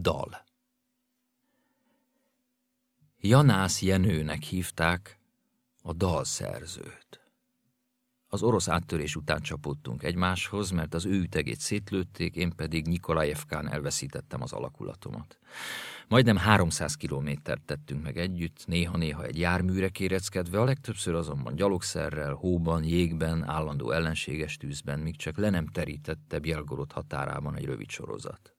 Dal Janász Jenőnek hívták a dalszerzőt. Az orosz áttörés után csapódtunk egymáshoz, mert az ő ütegét szétlőtték, én pedig Nikolajevkán elveszítettem az alakulatomat. Majdnem 300 kilométert tettünk meg együtt, néha-néha egy járműre kéreckedve, a legtöbbször azonban gyalogszerrel, hóban, jégben, állandó ellenséges tűzben, míg csak le nem terítette Bielgorod határában egy rövid sorozat.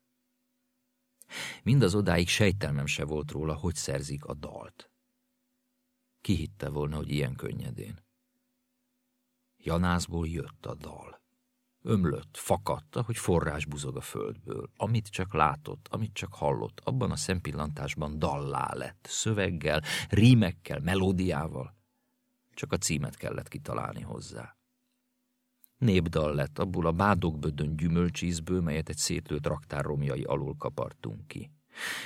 Mindaz odáig sejtelmem se volt róla, hogy szerzik a dalt. Ki hitte volna, hogy ilyen könnyedén? Janászból jött a dal. Ömlött, fakadta, hogy forrás buzog a földből. Amit csak látott, amit csak hallott, abban a szempillantásban dallá lett, szöveggel, rímekkel, melódiával. Csak a címet kellett kitalálni hozzá. Népdal lett abból a bádokbödön gyümölcsízből, melyet egy szétlőtt raktár romjai alól kapartunk ki.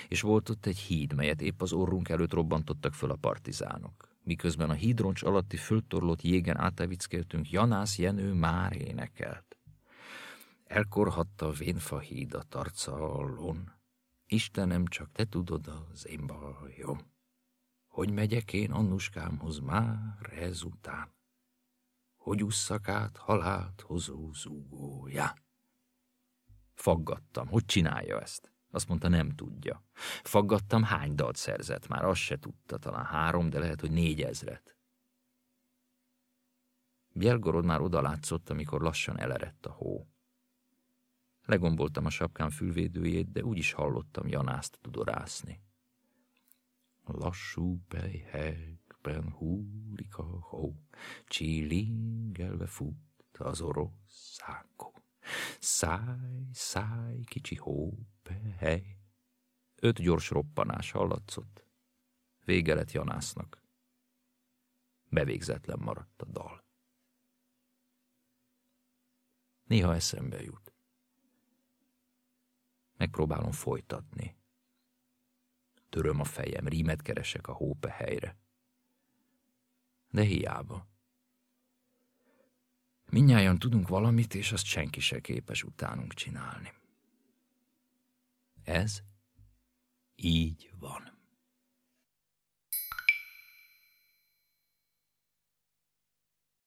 És volt ott egy híd, melyet épp az orrunk előtt robbantottak föl a partizánok miközben a hídroncs alatti föltorlott jégen átevickeltünk, Janász Jenő már énekelt. Elkorhatta a vénfa hídat arca alon. Istenem, csak te tudod az én bajom. Hogy megyek én Annuskámhoz már ezután? Hogy usszak át halált hozó zúgója? Faggattam, hogy csinálja ezt. Azt mondta, nem tudja. Faggattam, hány dalt szerzett, már azt se tudta, talán három, de lehet, hogy négyezret. Bjelgorod már odalátszott, amikor lassan elerett a hó. Legomboltam a sapkám fülvédőjét, de úgy is hallottam Janászt tudorászni. Lassú bejhekben húlik a hó, csilingelve fut az orosz szákó. Száj, száj, kicsi hópe, hely. Öt gyors roppanás hallatszott. Vége lett Janásznak. Bevégzetlen maradt a dal. Néha eszembe jut. Megpróbálom folytatni. Töröm a fejem, rímet keresek a hópe helyre. De hiába. Minnyáján tudunk valamit, és azt senki se képes utánunk csinálni. Ez így van.